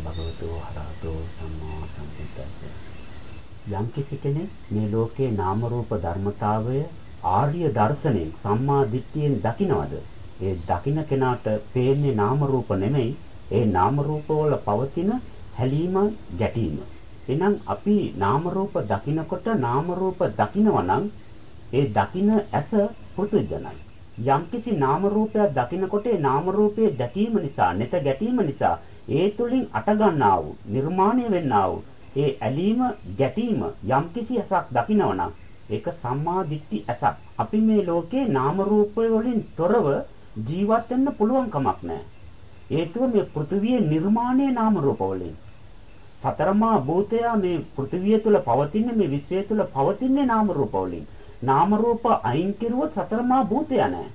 භගවතු හරහතෝ සම්මා සම්බුද්දස්ස යම් කෙනෙක් මේ ලෝකේ නාම රූප ධර්මතාවය ආර්ය දර්ශනයෙන් සම්මා දිට්ඨියෙන් දකිනවද? ඒ දකින කෙනාට පේන්නේ නාම රූප නෙමෙයි. ඒ නාම රූප වල පවතින හැලීම ගැටීම. එහෙනම් අපි නාම රූප දකිනකොට නාම රූප දකිනවා ඒ දකින ඇස පෘතුජනයි යම්කිසි නාම රූපයක් දකිනකොට ඒ නාම රූපයේ දැකීම නිසා නැත ගැටීම නිසා ඒ තුලින් අටගන්නා වූ නිර්මාණය වෙන්නා වූ ඒ ඇලීම ගැටීම යම්කිසි ඇසක් දකිනවනම් ඒක සම්මා දිට්ඨි ඇසක්. අපි මේ ලෝකේ නාම රූප වලින් තොරව ජීවත් වෙන්න පුළුවන් කමක් නැහැ. හේතුව මේ පෘථිවියේ නිර්මාණයේ නාම රූප වලින්. සතරමා භූතය මේ පෘථිවිය තුල පවතින මේ විශ්වය තුල පවතින නාම රූප වලින්. නාම රූප අයින් කෙරුවොත් සතරමා භූතය නැහැ.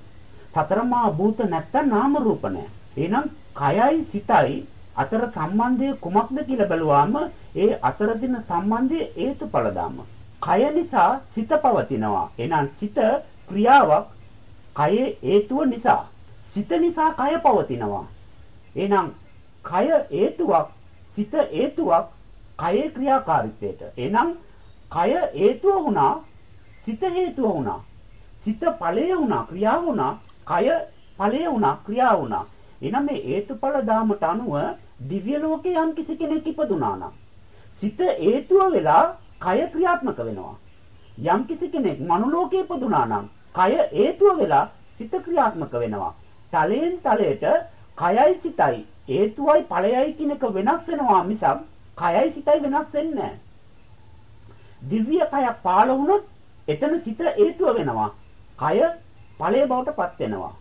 සතරමා භූත නැත්තම් නාම රූප නැහැ. එහෙනම් කයයි සිතයි අතර සම්බන්ධය කුමක්ද කියලා බැලුවාම ඒ අතර දින සම්බන්ධය හේතුඵල ධම්ම. කය නිසා සිත පවතිනවා. එහෙනම් සිත ක්‍රියාවක් කයේ හේතුව නිසා. සිත නිසා කය පවතිනවා. එහෙනම් කය හේතුවක් සිත හේතුවක් කයේ ක්‍රියාකාරීත්වයට. එහෙනම් කය හේතුව වුණා සිත හේතුව වුණා. සිත ඵලය වුණා, ක්‍රියාව වුණා, කය ඵලය වුණා, ක්‍රියාව වුණා. එහෙනම් මේ හේතුඵල ධාමට අනුව දිව්‍ය ලෝකේ යම් කිසි කෙනෙක් ඉපදුනා නම් සිත හේතුව වෙලා කය ක්‍රියාත්මක වෙනවා. යම් කිසි කෙනෙක් මනුලෝකේ ඉපදුනා නම් කය හේතුව වෙලා සිත ක්‍රියාත්මක වෙනවා. තලයෙන් තලයට කයයි සිතයි හේතුවයි ඵලයයි කියන එක වෙනස් වෙනවා මිසක් කයයි සිතයි වෙනස් වෙන්නේ නැහැ. දිව්‍ය කයක් පාළ වුණොත් එතන සිත හේතුව වෙනවා. කය ඵලයේ බවට පත් වෙනවා.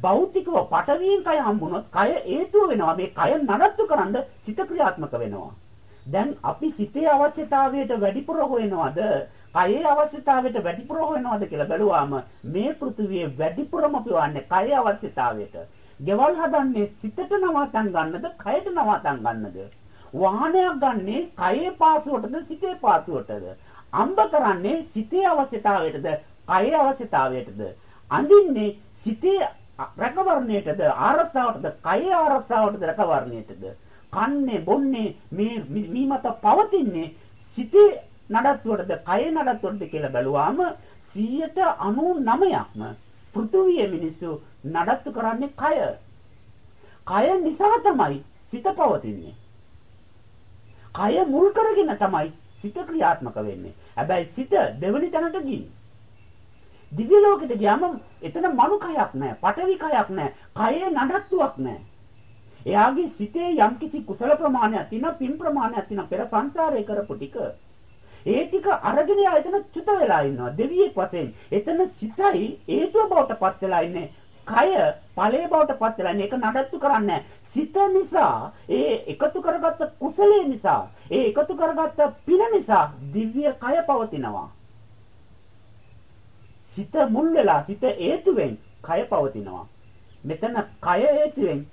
භෞතිකව පටවියෙන් කය හම්බුනොත් කය හේතුව වෙනවා. මේ කය නඩත්තු කරන්න සිත ක්‍රියාත්මක වෙනවා. දැන් අපි සිතේ අවශ්‍යතාවයට වැඩිපුර හොයනවද? කයේ අවශ්‍යතාවයට වැඩිපුර හොයනවද කියලා බැලුවාම මේ පෘථිවියේ වැඩිපුරම පියවන්නේ කයේ අවශ්‍යතාවයට. ගෙවල් හදන්නේ සිතට නවතන් ගන්නද, කයට නවතන් ගන්නද? වාහනයක් ගන්නේ කයේ පාසුවටද, සිතේ පාසුවටද? අම්බ කරන්නේ සිතේ අවශ්‍යතාවයටද කයේ අවශ්‍යතාවයටද අඳින්නේ සිතේ රැකවරණයටද ආරස්සාවටද කයේ ආරස්සාවටද රැකවරණයටද කන්නේ බොන්නේ මේ මේ මත පවතින්නේ සිතේ නඩත්තුවටද කයේ නඩත්තුවටද කියලා බැලුවාම 199ක්ම පෘථුවියේ මිනිස්සු නඩත්තු කරන්නේ කය. කය නිසා තමයි සිත පවතින්නේ. කය මුල් කරගෙන තමයි සිත ක්‍රියාත්මක වෙන්නේ. හැබැයි සිත දෙවෙනි තැනට ගිහින්. දිව්‍ය ලෝකෙට ගියාම එතන මනු කයක් නැහැ, පටවි කයක් නැහැ, කයේ නඩත්තුවක් නැහැ. එයාගේ සිතේ යම්කිසි කුසල ප්‍රමාණයක් තියෙනවා, පින් ප්‍රමාණයක් තියෙනවා පෙර සංසාරේ කරපු ටික. ඒ ටික අරගෙන යා එතන චුත වෙලා ඉන්නවා දෙවියෙක් වශයෙන්. එතන සිතයි හේතුව බවට පත් වෙලා ඉන්නේ. කය ඵලයේ බවට පත් වෙලා ඉන්නේ. ඒක නඩත්තු කරන්නේ සිත නිසා ඒ එකතු කරගත්ත කුසලයේ නිසා ඒ එකතු කරගත්ත පින නිසා දිව්‍ය කය පවතිනවා. සිත මුල් වෙලා සිත හේතුවෙන් කය පවතිනවා. මෙතන කය හේතුවෙන්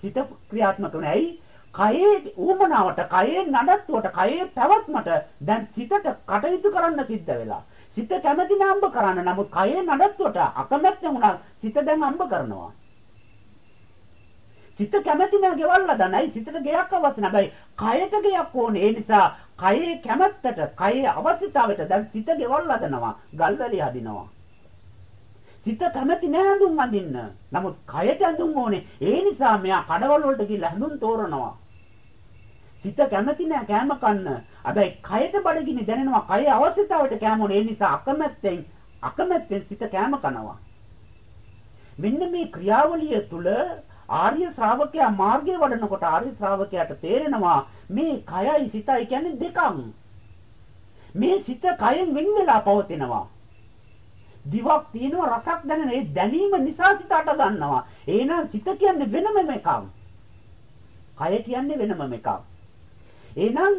සිත ක්‍රියාත්මක වෙනවා. ඇයි? කයේ ඌමනාවට, කයේ නඩත්තුවට, කයේ පැවැත්මට දැන් සිතට කටයුතු කරන්න සිද්ධ වෙලා. සිත කැමැති නම්බ කරන්න. නමුත් කයේ නඩත්තුවට අකමැත්තෙන් උනා සිත දැන් අම්බ කරනවා. සිත කැමැති නෑ ගෙවල් හදන්නයි සිතට ගෙයක් අවශ්‍ය නැහැ. කයට ගෙයක් ඕනේ. ඒ නිසා කයේ කැමැත්තට, කයේ අවශ්‍යතාවයට දැන් සිත ගෙවල් හදනවා. ගල්වැලි හදිනවා. සිත කැමැති නෑ හඳුන් අඳින්න. නමුත් කයට හඳුන් ඕනේ. ඒ නිසා මෙයා කඩවල වලට ගිහිල්ලා හඳුන් තෝරනවා. සිත කැමැති නෑ කෑම කන්න. හැබැයි කයට බඩගිනි දැනෙනවා. කයේ අවශ්‍යතාවයට කෑම ඕනේ. ඒ නිසා අකමැත්තෙන් අකමැත්තෙන් සිත කෑම කනවා. මෙන්න මේ ක්‍රියාවලිය තුල ආර්ය ශ්‍රාවකයා මාර්ගය වඩනකොට ආර්ය ශ්‍රාවකයාට තේරෙනවා මේ කයයි සිතයි කියන්නේ දෙකක්. මේ සිත කයෙන් වෙන් වෙලා පවතිනවා. දිවක් තියෙනවා රසක් දැනෙන ඒ දැනීම නිසා සිත අට ගන්නවා. එහෙනම් සිත කියන්නේ වෙනම එකක්. කය කියන්නේ වෙනම එකක්. එහෙනම්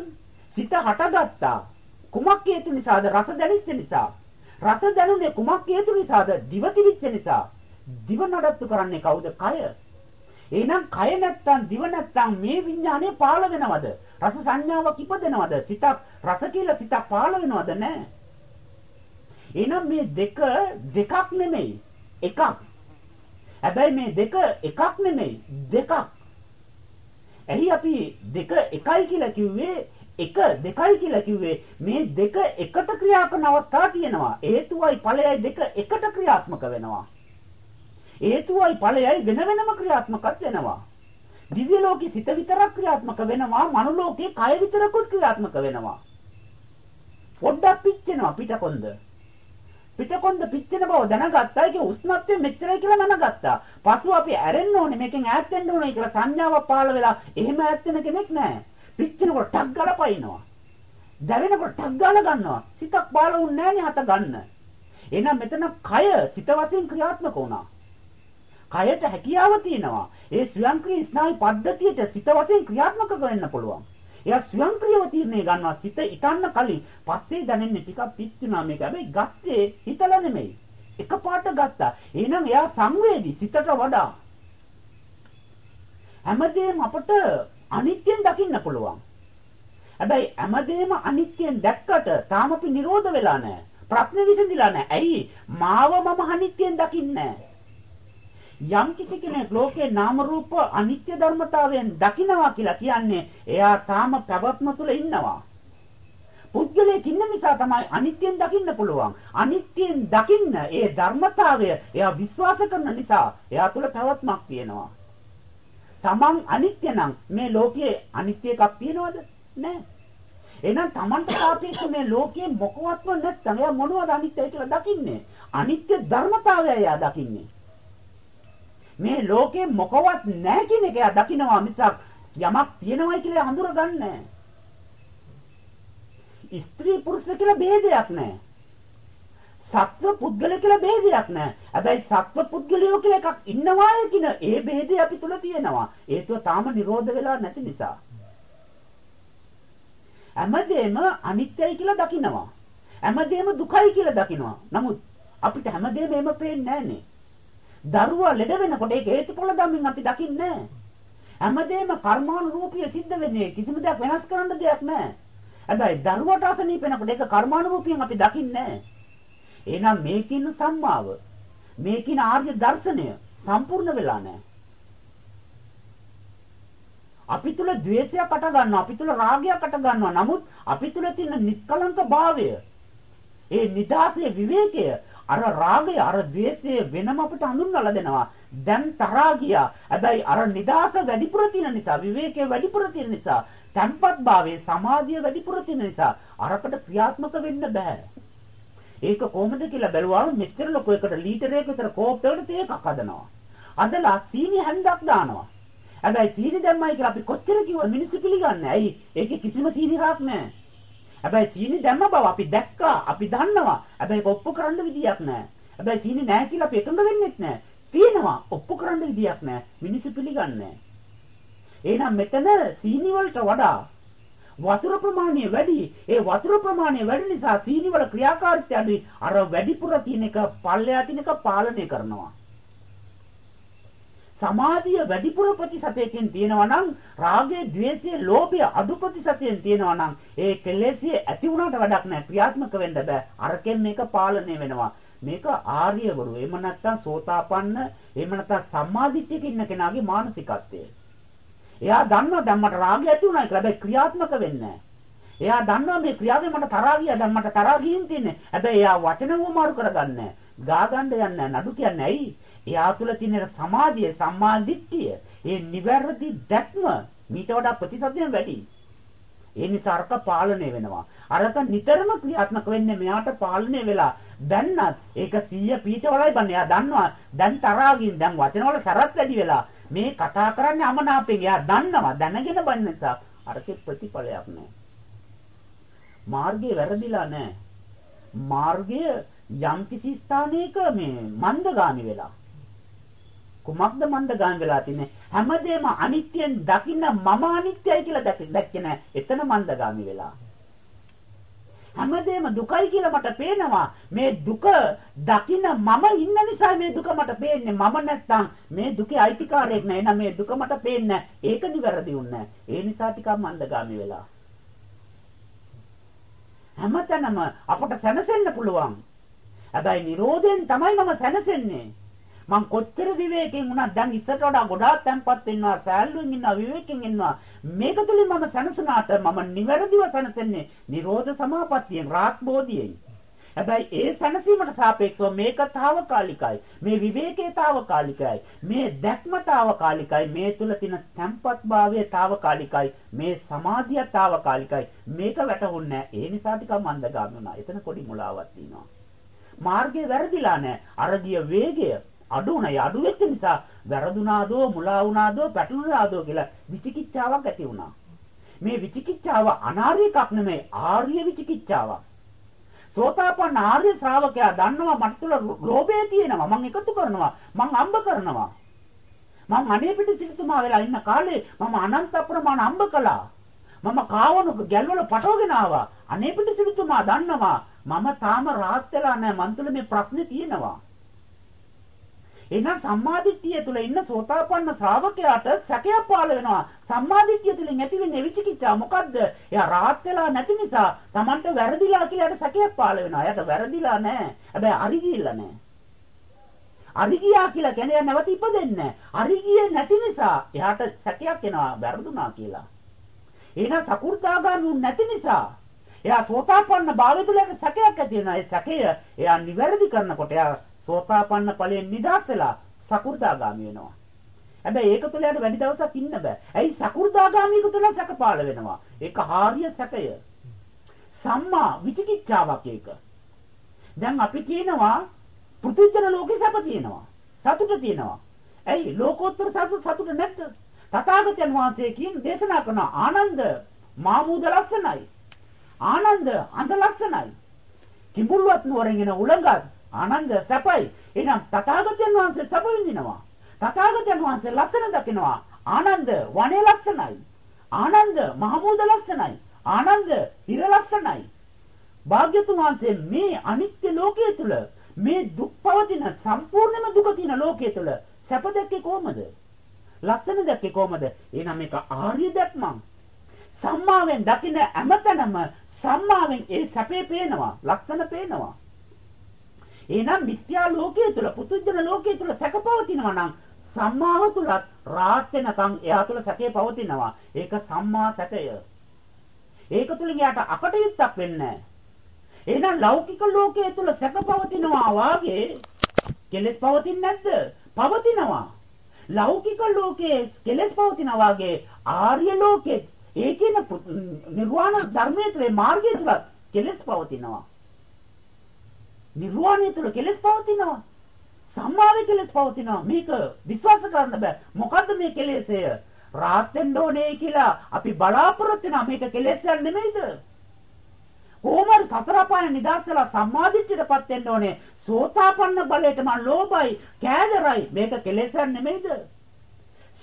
සිත හටගත්තා. කුමක් හේතු නිසාද? රස දැනෙච්ච නිසා. රස දැනුනේ කුමක් හේතු නිසාද? දිව තිබිච්ච නිසා. දිව නඩත්තු කරන්නේ කවුද? කය. එහෙනම් කය නැත්තම් දිව නැත්තම් මේ විඥානය පාළ වෙනවද? රස සංඥාවක් ඉපදෙනවද? සිතක් රස කියලා සිතක් පාළ වෙනවද? නැහැ. එහෙනම් මේ දෙක දෙකක් නෙමෙයි එකක්. හැබැයි මේ දෙක එකක් නෙමෙයි දෙකක්. ඇයි අපි දෙක එකයි කියලා කිව්වේ එක දෙකයි කියලා කිව්වේ මේ දෙක එකට ක්‍රියා කරන අවස්ථා තියෙනවා හේතුවයි ඵලයයි දෙක එකට ක්‍රියාත්මක වෙනවා හේතුවයි ඵලයයි වෙන වෙනම ක්‍රියාත්මකත් වෙනවා දිව්‍ය ලෝකේ සිත විතරක් ක්‍රියාත්මක වෙනවා මනුලෝකේ කය විතරකුත් ක්‍රියාත්මක වෙනවා පොඩ්ඩක් පිච්චෙනවා පිටකොන්ද පිටකොන්ද පිච්චෙන බව දැනගත්තා ඒක උෂ්ණත්වය මෙච්චරයි කියලා දැනගත්තා පසු අපි ඇරෙන්න ඕනේ මේකෙන් ඈත් වෙන්න ඕනේ කියලා සංඥාවක් පහළ වෙලා එහෙම ඈත් වෙන කෙනෙක් නැහැ පිච්චෙනකොට ටක් ගාලා පයින්නවා. දැවෙනකොට ටක් ගාලා ගන්නවා. සිතක් බාල වුන්නේ නැහැ හත ගන්න. එහෙනම් මෙතන කය සිත වශයෙන් ක්‍රියාත්මක වුණා. කයට හැකියාව තියෙනවා. ඒ ස්වයංක්‍රීය ස්නායු පද්ධතියට සිත වශයෙන් ක්‍රියාත්මක වෙන්න පුළුවන්. එයා ස්වයංක්‍රීයව තීරණය ගන්නවා සිත ඉතන්න කලින් පස්සේ දැනෙන්නේ ටිකක් පිච්චුණා මේක. හැබැයි ගත්තේ හිතලා නෙමෙයි. එකපාරට ගත්තා. එහෙනම් එයා සංවේදී සිතට වඩා. හැමදේම අපට අනිත්‍යයෙන් දකින්න පුළුවන්. හැබැයි හැමදේම අනිත්‍යයෙන් දැක්කට තාම අපි නිරෝධ වෙලා නැහැ. ප්‍රශ්නේ විසඳිලා නැහැ. ඇයි? මාව මම අනිත්‍යයෙන් දකින්නේ යම් කිසි කෙනෙක් ලෝකේ නාම රූප අනිත්‍ය ධර්මතාවයෙන් දකිනවා කියලා කියන්නේ එයා තාම පැවැත්ම තුළ ඉන්නවා. පුද්ගලයෙක් ඉන්න නිසා තමයි අනිත්‍යයෙන් දකින්න පුළුවන්. අනිත්‍යයෙන් දකින්න ඒ ධර්මතාවය එයා විශ්වාස කරන නිසා එයා තුළ පැවැත්මක් තියෙනවා. තමන් අනිත්‍ය නම් මේ ලෝකයේ අනිත්‍ය එකක් තියනවද? නැහැ. එහෙනම් තමන්ට සාපේක්ෂව මේ ලෝකයේ මොකවත්ම නැත්නම් එයා මොනවද අනිත්‍යයි කියලා දකින්නේ? අනිත්‍ය ධර්මතාවය එයා දකින්නේ. මේ ලෝකේ මොකවත් නැහැ කියන එක එයා දකිනවා මිසක් යමක් තියෙනවයි කියලා හඳුරගන්නේ නැහැ. ස්ත්‍රී පුරුෂ කියලා ભેදයක් නැහැ. සත්ව පුද්ගල කියලා ભેදයක් නැහැ. හැබැයි සත්ව පුද්ගලයෝ කියලා එකක් ඉන්නවා කියන ඒ ભેදය අපි තුල තියෙනවා. ඒතුව තාම නිරෝධ වෙලා නැති නිසා. හැමදේම අනිත්‍යයි කියලා දකිනවා. හැමදේම දුකයි කියලා දකිනවා. නමුත් අපිට හැමදේම එහෙම පේන්නේ නැහනේ. දරුවා ලෙඩ වෙනකොට ඒක හේතුඵල ධම්මින් අපි දකින්නේ නැහැ. හැමදේම කර්මානුරූපීව සිද්ධ වෙන්නේ කිසිම දෙයක් වෙනස් කරන්න දෙයක් නැහැ. හැබැයි දරුවට අසනීප වෙනකොට ඒක කර්මානුරූපීව අපි දකින්නේ නැහැ. එහෙනම් මේකින සම්මාව මේකින ආර්ය දර්ශනය සම්පූර්ණ වෙලා නැහැ. අපි තුල ද්වේෂයක් අට ගන්නවා අපි තුල රාගයක් අට ගන්නවා නමුත් අපි තුල තියෙන නිස්කලංක භාවය ඒ නිදාසේ විවේකය අර රාගය අර ද්වේෂය වෙනම අපිට හඳුන්වලා දෙනවා දැන් තරහා ගියා හැබැයි අර නිදාස වැඩිපුර තියෙන නිසා විවේකය වැඩිපුර තියෙන නිසා තන්පත් භාවයේ සමාධිය වැඩිපුර තියෙන නිසා අරකට ක්‍රියාත්මක වෙන්න බෑ ඒක කොහොමද කියලා බැලුවාම මෙච්චර ලොකු එකට ලීටරයක විතර කෝප්පයකට තේ එකක් හදනවා. අදලා සීනි හැන්දක් දානවා. හැබැයි සීනි දැම්මයි කියලා අපි කොච්චර කිව්වද මිනිස්සු පිළිගන්නේ. ඇයි? ඒකේ කිසිම සීනි රාක් නැහැ. හැබැයි සීනි දැම්ම බව අපි දැක්කා. අපි දන්නවා. හැබැයි ඔප්පු කරන්න විදියක් නැහැ. හැබැයි සීනි නැහැ කියලා අපි එකඟ වෙන්නෙත් නැහැ. තියෙනවා. ඔප්පු කරන්න විදියක් නැහැ. මිනිස්සු පිළිගන්නේ නැහැ. එහෙනම් මෙතන සීනි වලට වඩා වතුර ප්‍රමාණය වැඩි. ඒ වතුර ප්‍රමාණය වැඩි නිසා සීනි වල ක්‍රියාකාරීත්වය අඩුයි. අර වැඩිපුර තියෙන එක පල්ලෙහා තියෙන එක පාලනය කරනවා. සමාධිය වැඩිපුර ප්‍රතිශතයකින් තියෙනවා නම් රාගය, ద్వේෂය, ලෝභය අඩු ප්‍රතිශතයෙන් තියෙනවා නම් ඒ කෙලෙසිය ඇති වුණාට වැඩක් නැහැ. ක්‍රියාත්මක වෙන්න බෑ. අරකින් මේක පාලනය වෙනවා. මේක ආර්යවරු. එහෙම නැත්නම් සෝතාපන්න, එහෙම නැත්නම් සම්මාදිට්ඨියක ඉන්න කෙනාගේ මානසිකත්වය. එයා දන්නවා දැන් මට රාගය ඇති වුණා කියලා. හැබැයි ක්‍රියාත්මක වෙන්නේ එයා දන්නවා මේ ක්‍රියාවෙන් මට තරහා ගියා. දැන් මට තරහා ගින් තියන්නේ. හැබැයි එයා වචන වමාරු කරගන්නේ ගා ගන්න යන්නේ නඩු කියන්නේ ඇයි? එයා තුල තියෙන සමාධිය, සම්මාදිට්ඨිය, ඒ නිවැරදි දැක්ම මීට වඩා ප්‍රතිශතයෙන් වැඩි. ඒ නිසා අරක පාලනය වෙනවා. අරක නිතරම ක්‍රියාත්මක වෙන්නේ මෙයාට පාලනය වෙලා දැන්නත් ඒක 100 පීට වලයි බන්නේ. එයා දන්නවා දැන් තරහාගින් දැන් වචන වල සරත් වැඩි වෙලා මේ කතා කරන්නේ අමනාපෙන්. එයා දන්නවා දැනගෙන බන්න නිසා අරකේ ප්‍රතිඵලයක් නැහැ. මාර්ගය වැරදිලා නැහැ. මාර්ගය යම්කිසි ස්ථානයක මේ මන්දගාමි වෙලා. කුමක්ද මන්දගාමි වෙලා තින්නේ? හැමදේම අනිත්‍යයෙන් දකින්න මම අනිත්‍යයි කියලා දැක්කේ නැහැ. එතන මන්දගාමි වෙලා. හැමදේම දුකයි කියලා මට පේනවා. මේ දුක දකින්න මම ඉන්න නිසා මේ දුක මට පේන්නේ. මම නැත්තම් මේ දුකේ අයිතිකාරයෙක් නෑ. එහෙනම් මේ දුක මට පේන්නේ ඒක නිවැරදි උන්නේ ඒ නිසා ටිකක් මන්දගාමි වෙලා. හැමතැනම අපට සැනසෙන්න පුළුවන්. හැබැයි Nirodhen තමයි මම සැනසෙන්නේ. මං කොච්චර විවේකයෙන් වුණත් දැන් ඉස්සරට වඩා ගොඩාක් තැම්පත් වෙනවා සෑල්ලුවෙන් ඉන්නවා විවේකයෙන් ඉන්නවා. මේක තුලින් මම සනසනාට මම නිවැරදිව සනසන්නේ නිරෝධ සමාපත්තියෙන් රාත් බෝධියෙන් හැබැයි ඒ සනසීමට සාපේක්ෂව මේක తాවකාලිකයි මේ විවේකයේ తాවකාලිකයි මේ දැක්ම తాවකාලිකයි මේ තුල තියෙන තැම්පත්භාවය తాවකාලිකයි මේ සමාධිය తాවකාලිකයි. මේක වැටහුන්නේ ඒ නිසා ටිකක් මන්දගාමි වුණා. එතන පොඩි මුලාවක් තියෙනවා. මාර්ගය වැරදිලා නැහැ. අර ගිය වේගය අඩු උනායි අඩු වෙච්ච නිසා වැරදුනාදෝ මුලා වුණාදෝ පැටලුණාදෝ කියලා විචිකිච්ඡාවක් ඇති වුණා. මේ විචිකිච්ඡාව අනාර්ය එකක් නෙමෙයි ආර්ය විචිකිච්ඡාවක්. සෝතාපන්න ආර්ය ශ්‍රාවකයා දන්නවා මට තුළ ලෝභය තියෙනවා මම එකතු කරනවා මම අම්බ කරනවා. මම අනේ පිට සිටුමා වෙලා ඉන්න කාලේ මම අනන්ත අප්‍රමාණ අම්බ කළා. මම කාවණු ගැල්වල පටවගෙන ආවා. අනේ පිට සිටුමා දන්නවා මම තාම රාත් වෙලා නැහැ මන් තුළ මේ ප්‍රශ්නේ තියෙනවා. එහෙනම් සම්මාදිට්ඨිය තුල ඉන්න සෝතාපන්න ශ්‍රාවකයාට සැකයක් පහළ වෙනවා. සම්මාදිට්ඨිය තුලින් ඇති වෙන්නේ විචිකිච්ඡා මොකද්ද? එයා rahat වෙලා නැති නිසා Tamanට වැරදිලා කියලා එයාට සැකයක් පහළ වෙනවා. එයාට වැරදිලා නැහැ. හැබැයි අරි ගිහිල්ලා නැහැ. අරි ගියා කියලා කියන්නේ නැවත ඉපදෙන්නේ නැහැ. අරි ගියේ නැති නිසා එයාට සැකයක් එනවා වැරදුනා කියලා. එහෙනම් සකු르දාගාමී නැති නිසා එයා සෝතාපන්න භාවය තුළ සැකයක් ඇති වෙනවා. ඒ සැකය එයා නිවැරදි කරනකොට එයා සෝතාපන්න ඵලයෙන් නිදාස් වෙලා සකු르දාගාමි වෙනවා. හැබැයි ඒක තුළ යට වැඩි දවසක් ඉන්න බෑ. ඇයි සකු르දාගාමික තුළ සැකපාල වෙනවා. ඒක ආර්ය සැකය. සම්මා විචිකිච්ඡාවක් ඒක. දැන් අපි කියනවා පෘථිවිතර ලෝකේ සැප තියෙනවා. සතුට තියෙනවා. ඇයි ලෝකෝත්තර සතුට සතුට නැද්ද? තථාගතයන් වහන්සේ කියන දේශනා කරන ආනන්ද මාමූද ලස්සනයි. ආනන්ද අඳ ලස්සනයි. කිඹුල්වත් නුවරින් එන උලඟත් ආනන්ද සැපයි. එහෙනම් තථාගතයන් වහන්සේ සැප විඳිනවා. තථාගතයන් වහන්සේ ලස්සන දකිනවා. ආනන්ද වනේ ලස්සනයි. ආනන්ද මහමූද ලස්සනයි. ආනන්ද ඉර ලස්සනයි. භාග්‍යතුන් වහන්සේ මේ අනිත්‍ය ලෝකයේ තුල මේ දුක් පවතින සම්පූර්ණම දුක තියෙන ලෝකයේ තුල සැප දැක්කේ කොහමද? ලස්සන දැක්කේ කොහමද? එහෙනම් මේක ආර්ය දැක්මක්. සම්මාවෙන් දකින හැමතැනම සම්මාවෙන් ඒ සැපේ පේනවා, ලස්සන පේනවා. එහෙනම් මිත්‍යා ලෝකයේ තුල පුදුජන ලෝකයේ තුල සැකපවතිනවා නම් සම්මාව තුලත් රාත් වෙනකන් එයා තුල සැකේ පවතිනවා. ඒක සම්මා සැකය. ඒක තුලින් එයාට අකටයුත්තක් වෙන්නේ එහෙනම් ලෞකික ලෝකයේ තුල සැකපවතිනවා වාගේ කෙලෙස් පවතින්නේ නැද්ද? පවතිනවා. ලෞකික ලෝකයේ කෙලෙස් පවතිනවා වාගේ ආර්ය ලෝකයේ ඒ කියන නිර්වාණ ධර්මයේ තුල මාර්ගය තුල කෙලෙස් පවතිනවා. නිර්වාණය තුළ කෙලෙස් පවතිනවා. සම්මාවේ කෙලෙස් පවතිනවා. මේක විශ්වාස කරන්න බෑ. මොකද්ද මේ කෙලෙසය? රාත් වෙන්න ඕනේ කියලා අපි බලාපොරොත්තු වෙනා මේක කෙලෙසයක් නෙමෙයිද? කොහොමද සතර පාන නිදාසලා සම්මාදිට්ඨියටපත් වෙන්න ඕනේ. සෝතාපන්න බලයට මම ලෝභයි, කෑදරයි. මේක කෙලෙසයක් නෙමෙයිද?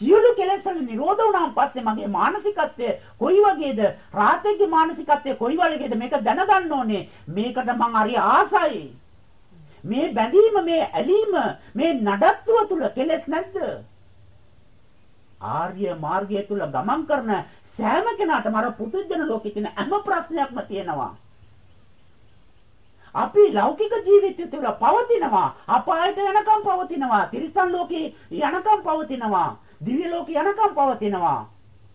සියලු කෙලෙස් වල නිරෝධ වුණාන් පස්සේ මගේ මානසිකත්වය කොයි වගේද රාතේගේ මානසිකත්වය කොයි වගේද මේක දැනගන්න ඕනේ මේකට මං හරි ආසයි මේ බැඳීම මේ ඇලීම මේ නඩත්තුව තුල කෙලෙස් නැද්ද? ආර්ය මාර්ගය තුල ගමන් කරන සෑම කෙනාටම අර පුදුජන ලෝකෙ තියෙන හැම ප්‍රශ්නයක්ම තියෙනවා. අපි ලෞකික ජීවිතය තුළ පවතිනවා අපායට යනකම් පවතිනවා තිරිසන් ලෝකේ යනකම් පවතිනවා දිව්‍ය ලෝකේ යනකම් පවතිනවා.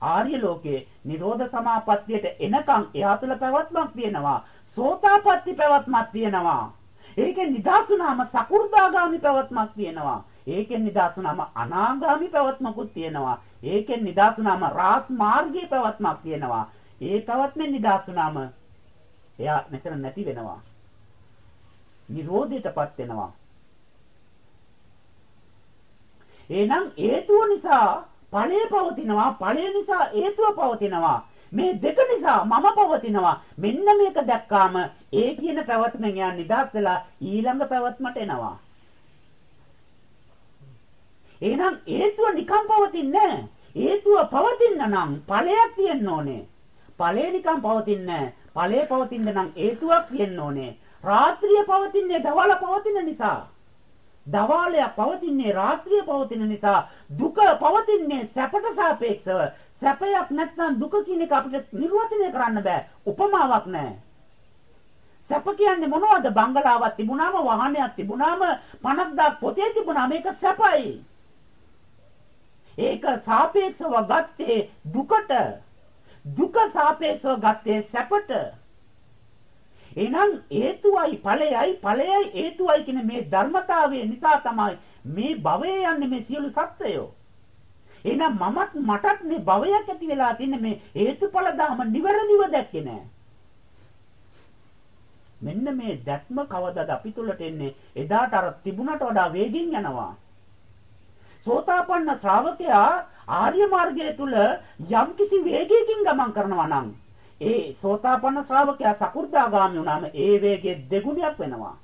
ආර්ය ලෝකේ නිරෝධ සමාපත්තියට එනකම් එහා තුළ පැවැත්මක් තියෙනවා සෝතාපට්ටි පැවැත්මක් තියෙනවා. ඒකෙන් නිදාසුනාම සකු르දාගාමි පැවැත්මක් තියෙනවා. ඒකෙන් නිදාසුනාම අනාගාමි පැවැත්මකුත් තියෙනවා. ඒකෙන් නිදාසුනාම රාස් මාර්ගයේ පැවැත්මක් තියෙනවා. ඒ පැවැත්මෙන් නිදාසුනාම එයා මෙතන නැති වෙනවා. නිරෝධයටපත් වෙනවා. එහෙනම් හේතුව නිසා ඵලය පවතිනවා. ඵලය නිසා හේතුව පවතිනවා. මේ දෙක නිසා මම පවතිනවා. මෙන්න මේක දැක්කාම ඒ කියන පැවැත්මෙන් යා නිදාස් වෙලා ඊළඟ පැවැත්මට එනවා. එහෙනම් හේතුව නිකම් පවතින්නේ හේතුව පවතින්න නම් ඵලයක් තියෙන්න ඕනේ. ඵලය නිකම් පවතින්නේ ඵලය පවතින්න නම් හේතුවක් තියෙන්න ඕනේ. රාත්‍රිය පවතින්නේ දවල් පවතින නිසා. දවාලය පවතින්නේ රාත්‍රිය පවතින නිසා. දුක පවතින්නේ සැපට සාපේක්ෂව. සැපයක් නැත්නම් දුක කියන එක අපිට නිර්වචනය කරන්න බෑ උපමාවක් නැහැ සැප කියන්නේ මොනවද? බංගලාවක් තිබුණාම වාහනයක් තිබුණාම 50000 පොතේ තිබුණාම මේක සැපයි. ඒක සාපේක්ෂව ගත්තේ දුකට. දුක සාපේක්ෂව ගත්තේ සැපට. එහෙනම් හේතුවයි ඵලයයි ඵලයයි හේතුවයි කියන මේ ධර්මතාවය නිසා තමයි මේ භවය යන්නේ මේ සියලු සත්‍යයෝ. එහෙනම් මමත් මටත් මේ භවයක් ඇති වෙලා තින්නේ මේ හේතුඵල ධම නිවැරදිව දැක්කේ නෑ. මෙන්න මේ දැක්ම කවදාද අපි තුලට එන්නේ එදාට අර තිබුණට වඩා වේගෙන් යනවා. සෝතාපන්න ශ්‍රාවකයා ආර්ය මාර්ගය තුල යම්කිසි වේගයකින් ගමන් කරනවා නම් ඒ සෝතාපන්න ශ්‍රාවකයා සකු르දාගාමි වුණාම ඒ වේගය දෙගුණයක් වෙනවා.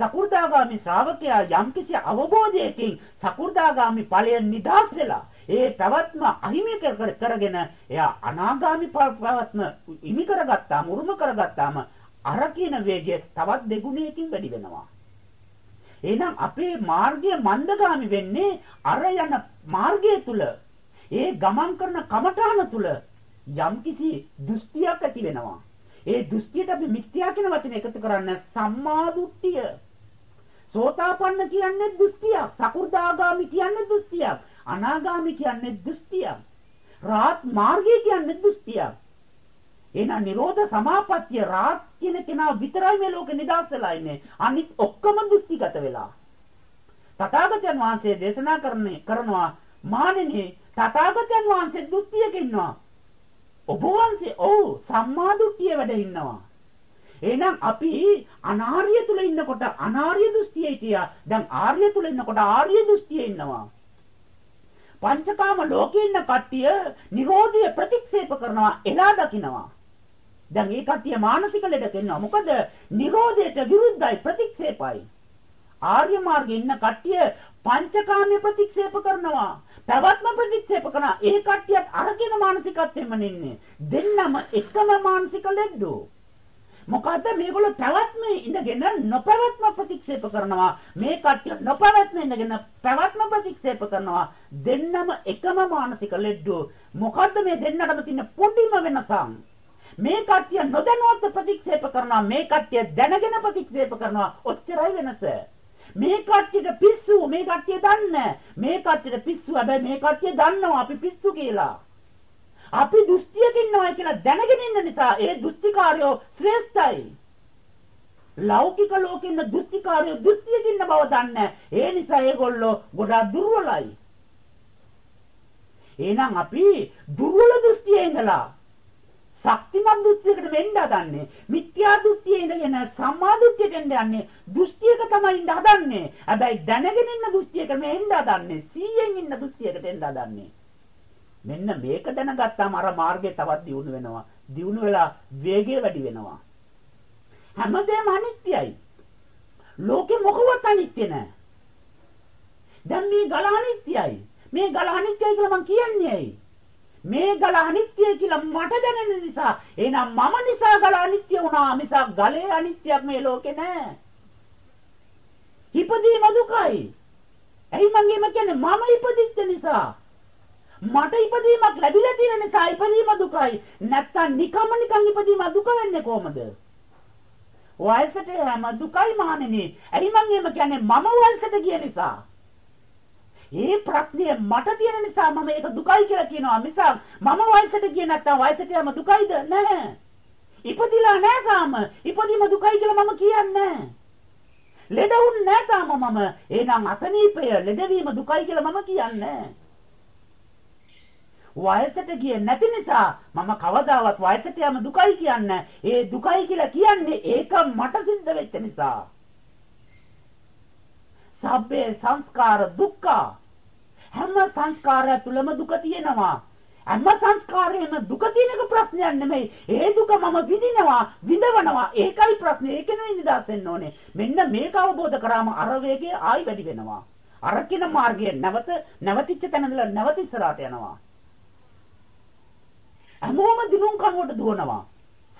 සකු르දාගාමි ශ්‍රාවකයා යම්කිසි අවබෝධයකින් සකු르දාගාමි ඵලයෙන් නිදහස් වෙලා ඒ පැවැත්ම අහිමි කරගෙන එයා අනාගාමි පැවැත්ම හිමි කරගත්තාම උරුම කරගත්තාම අර කියන වේගය තවත් දෙගුණයකින් වැඩි වෙනවා. එහෙනම් අපේ මාර්ගය මන්දගාමි වෙන්නේ අර යන මාර්ගය තුල ඒ ගමන් කරන කමඨාන තුල යම්කිසි දෘෂ්ටියක් ඇති වෙනවා. ඒ දෘෂ්ටියට අපි මිත්‍යා කියන වචනේ එකතු කරන්න සම්මා දෘෂ්ටිය. සෝතාපන්න කියන්නේ දෘෂ්ටියක්. සකු르දාගාමි කියන්නේ දෘෂ්ටියක්. අනාගාමි කියන්නේ දෘෂ්ටියක්. රාත් මාර්ගය කියන්නේ දෘෂ්ටියක්. එහෙනම් නිරෝධ සමාපත්තිය රාත් කියන කෙනා විතරයි මේ ලෝකේ නිදාස් වෙලා ඉන්නේ. අනිත් ඔක්කොම දෘෂ්ටිගත වෙලා. තථාගතයන් වහන්සේ දේශනා කරන්නේ කරනවා මානෙනි තථාගතයන් වහන්සේ දෘෂ්ටියක ඉන්නවා. ඔබ වහන්සේ ඔව් සම්මා දෘෂ්ටිය වැඩ ඉන්නවා. එහෙනම් අපි අනාර්ය තුල ඉන්නකොට අනාර්ය දෘෂ්ටියේ හිටියා. දැන් ආර්ය තුල ඉන්නකොට ආර්ය දෘෂ්ටියේ ඉන්නවා. පංචකාම ලෝකේ ඉන්න කට්ටිය Nirodha ප්‍රතික්ෂේප කරනවා එලා දකින්නවා. දැන් මේ කට්ටිය මානසික ලෙඩක ඉන්නවා. මොකද Nirodheට විරුද්ධයි ප්‍රතික්ෂේපයි. ආර්ය මාර්ගේ ඉන්න කට්ටිය පංචකාමයේ ප්‍රතික්ෂේප කරනවා. පැවැත්ම ප්‍රතික්ෂේප කරනවා. ඒ කට්ටියත් අරගෙන මානසිකත්වෙම ඉන්නේ. දෙන්නම එකම මානසික ලෙඩෝ. මොකද මේගොල්ලෝ පැවැත්ම ඉඳගෙන නොපැවැත්ම ප්‍රතික්ෂේප කරනවා. මේ කට්ටිය නොපැවැත්ම ඉඳගෙන පැවැත්ම ප්‍රතික්ෂේප කරනවා. දෙන්නම එකම මානසික ලෙඩෝ මොකද්ද මේ දෙන්නටම තියෙන පොඩිම වෙනසක්? මේ කට්ටිය නොදැනුවත්ව ප්‍රතික්ෂේප කරනවා. මේ කට්ටිය දැනගෙන ප්‍රතික්ෂේප කරනවා. ඔච්චරයි වෙනස. මේ කට්ටියට පිස්සු මේ කට්ටිය දන්නේ. මේ කට්ටියට පිස්සු හැබැයි මේ කට්ටිය දන්නවා අපි පිස්සු කියලා. අපි දෘෂ්ටියක ඉන්නවා කියලා දැනගෙන ඉන්න නිසා ඒ දෘෂ්ටිකාරයෝ ශ්‍රේෂ්ඨයි ලෞකික ලෝකෙ ඉන්න දෘෂ්ටිකාරයෝ දෘෂ්ටියක ඉන්න බව දන්නේ ඒ නිසා ඒගොල්ලෝ ගොඩාක් දුර්වලයි එහෙනම් අපි දුර්වල දෘෂ්ටියේ ඉඳලා ශක්තිමත් දෘෂ්ටියකට වෙන්න හදන්නේ. මිත්‍යා දෘෂ්ටියේ ඉඳගෙන සම්මා දෘෂ්ටියට එන්න යන්නේ. දෘෂ්ටියක තමයි ඉන්න හදන්නේ. හැබැයි දැනගෙන ඉන්න දෘෂ්ටියකට මේ එන්න හදන්නේ. 100න් ඉන්න දෘෂ්ටියකට එන්න හදන්නේ. මෙන්න මේක දැනගත්තාම අර මාර්ගය තවත් දියුණු වෙනවා. දියුණු වෙලා වේගය වැඩි වෙනවා. හැමදේම අනිත්‍යයි. ලෝකෙ මොකවත් අනිත්‍ය නැහැ. දැන් මේ ගල අනිත්‍යයි. මේ ගල අනිත්‍යයි කියලා මං කියන්නේ ඇයි? මේ ගල අනිත්‍ය කියලා මට දැනෙන නිසා එහෙනම් මම නිසා ගල අනිත්‍ය වුණා මිසක් ගලේ අනිත්‍යක් මේ ලෝකේ නෑ. ඉපදීම දුකයි. ඇයි මං එහෙම කියන්නේ මම ඉපදිච්ච නිසා. මට ඉපදීමක් ලැබිලා තියෙන නිසා ඉපදීම දුකයි. නැත්තම් නිකම්ම නිකන් ඉපදීම දුක වෙන්නේ කොහමද? වයසට යෑම දුකයි මහණෙනි. ඇයි මං එහෙම කියන්නේ මම වයසට ගිය නිසා. ඒ ප්‍රශ්නය මට තියෙන නිසා මම ඒක දුකයි කියලා කියනවා මිසක් මම වයසට ගියේ නැත්තම් වයසට යම දුකයිද නැහැ. ඉපදිලා නැහැ තාම. ඉපදීම දුකයි කියලා මම කියන්නේ ලෙඩ වුන් නැහැ තාම මම. එහෙනම් අසනීපය ලෙඩවීම දුකයි කියලා මම කියන්නේ වයසට ගියේ නැති නිසා මම කවදාවත් වයසට යම දුකයි කියන්නේ. ඒ දුකයි කියලා කියන්නේ ඒක මට සිද්ධ වෙච්ච නිසා. සබ්බේ සංස්කාර දුක්ඛ හැම සංස්කාරය තුළම දුක තියෙනවා. හැම සංස්කාරයෙම දුක තියෙන එක ප්‍රශ්නයක් නෙමෙයි. ඒ දුක මම විඳිනවා, විඳවනවා. ඒකයි ප්‍රශ්නේ. ඒක නෙවෙයි නිදහස් වෙන්න ඕනේ. මෙන්න මේක අවබෝධ කරාම අර වේගය ආයි වැඩි වෙනවා. අර කින මාර්ගය නැවත නැවතිච්ච තැන ඉඳලා නැවත ඉස්සරහට යනවා. හැමෝම දිනුම් කනුවට දුවනවා.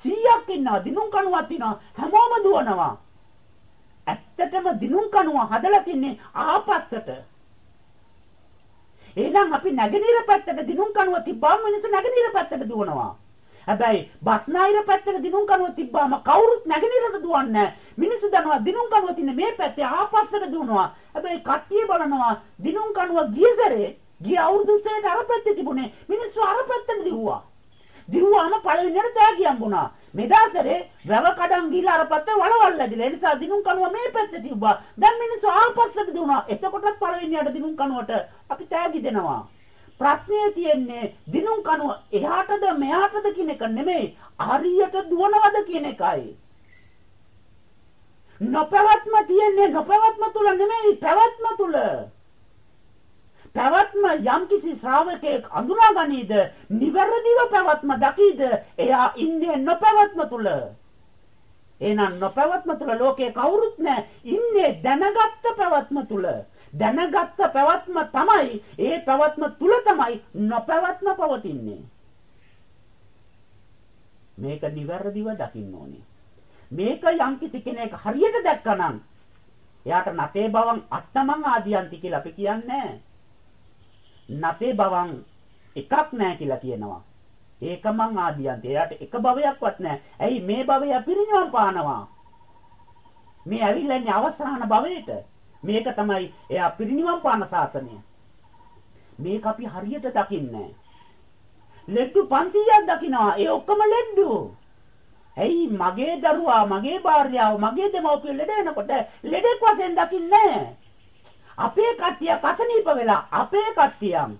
100ක් ඉන්නවා දිනුම් කනුවක් තියෙනවා හැමෝම දුවනවා. ඇත්තටම දිනුම් කනුව හදලා තින්නේ ආපස්සට. එහෙනම් අපි නැගෙනහිර පැත්තට දිනුම් කනුව තිබ්බම මිනිස්සු නැගෙනහිර පැත්තට දුවනවා. හැබැයි බස්නාහිර පැත්තට දිනුම් කනුව තිබ්බාම කවුරුත් නැගෙනහිරට දුවන්නේ මිනිස්සු දන්නවා දිනුම් කනුව තින්නේ මේ පැත්තේ ආපස්සට දුවනවා. හැබැයි කට්ටිය බලනවා දිනුම් කනුව ගිය සැරේ ගිය අවුරුදු සෙට අර පැත්තේ තිබුණේ මිනිස්සු අර පැත්තට දිව්වා. දිව්වාම පළවෙනියට තෑගියම් වුණා. මෙදාසරේ වැව කඩන් ගිහලා අර පැත්තේ වලවල් ඇදිලා. ඒ නිසා දිනුම් කනුව මේ පැත්තේ තිබ්බා. දැන් මිනිස්සු ආපස්සට දුවනවා. එතකොටත් පළවෙනියට දිනුම් කනුවට අපි තෑගි දෙනවා. ප්‍රශ්නේ තියෙන්නේ දිනුම් කනුව එහාටද මෙහාටද කියන එක නෙමෙයි හරියට දුවනවද කියන එකයි. නොපැවැත්ම තියෙන්නේ නොපැවැත්ම තුල නෙමෙයි පැවැත්ම තුල. පැවැත්ම යම්කිසි ශ්‍රාවකයෙක් අඳුනාගනීද නිවැරදිව පැවැත්ම දකීද එයා ඉන්නේ නොපැවැත්ම තුල. එහෙනම් නොපැවැත්ම තුල ලෝකේ කවුරුත් නැහැ. ඉන්නේ දැනගත්ත පැවැත්ම තුල. දැනගත්ත පැවැත්ම තමයි ඒ පැවැත්ම තුල තමයි නොපැවැත්ම පවතින්නේ. මේක නිවැරදිව දකින්න ඕනේ. මේක යම්කිසි කෙනෙක් හරියට දැක්කනම් එයාට නතේ බවං අට්ටමං ආදියන්ති කියලා අපි කියන්නේ නතේ බවං එකක් නැහැ කියලා කියනවා. ඒකමං ආදියන්ති. එයාට එක භවයක්වත් නැහැ. ඇයි මේ භවය පිරිනිවන් පානවා? මේ ඇවිල්ලා ඉන්නේ අවසාන භවයට. මේක තමයි එයා පිරිනිවන් පාන සාසනය. මේක අපි හරියට දකින්නේ ලෙඩ්ඩු 500ක් දකිනවා. ඒ ඔක්කොම ලෙඩ්ඩු. ඇයි මගේ දරුවා, මගේ භාර්යාව, මගේ දෙමව්පියෝ ලෙඩ වෙනකොට ලෙඩෙක් වශයෙන් දකින්නේ අපේ කට්ටිය කසනීප වෙලා අපේ කට්ටියන්.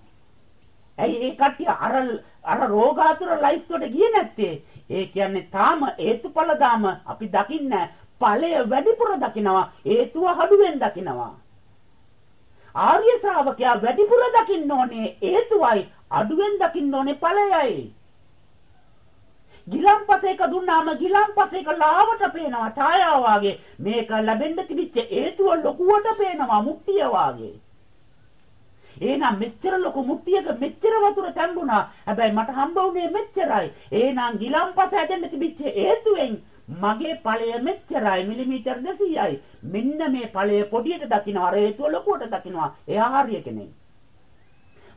ඇයි ඒ කට්ටිය අර අර රෝගාතුර ලයිස්ට්වට ගියේ නැත්තේ? ඒ කියන්නේ තාම හේතුඵල දාම අපි දකින්නේ ඵලය වැඩිපුර දකිනවා. හේතුව හඩුවෙන් දකිනවා. ආර්ය ශ්‍රාවකයා වැඩිපුර දකින්න ඕනේ හේතුවයි. අඩුවෙන් දකින්න ඕනේ ඵලයයි. ගිලම්පසේක දුන්නාම ගිලම්පසේක ලාවට පේනවා ඡායාව වාගේ මේක ලැබෙන්න තිබිච්ච හේතුව ලොකුවට පේනවා මුට්ටිය වාගේ එහෙනම් මෙච්චර ලොකු මුට්ටියක මෙච්චර වතුර තැඹුණා හැබැයි මට හම්බ වුණේ මෙච්චරයි එහෙනම් ගිලම්පස හැදෙන්න තිබිච්ච හේතුවෙන් මගේ ඵලය මෙච්චරයි මිලිමීටර් 200යි. මෙන්න මේ ඵලය පොඩියට දකින්නවා හේතුව ලොකුවට දකින්නවා. එයා හරිය කෙනෙක්.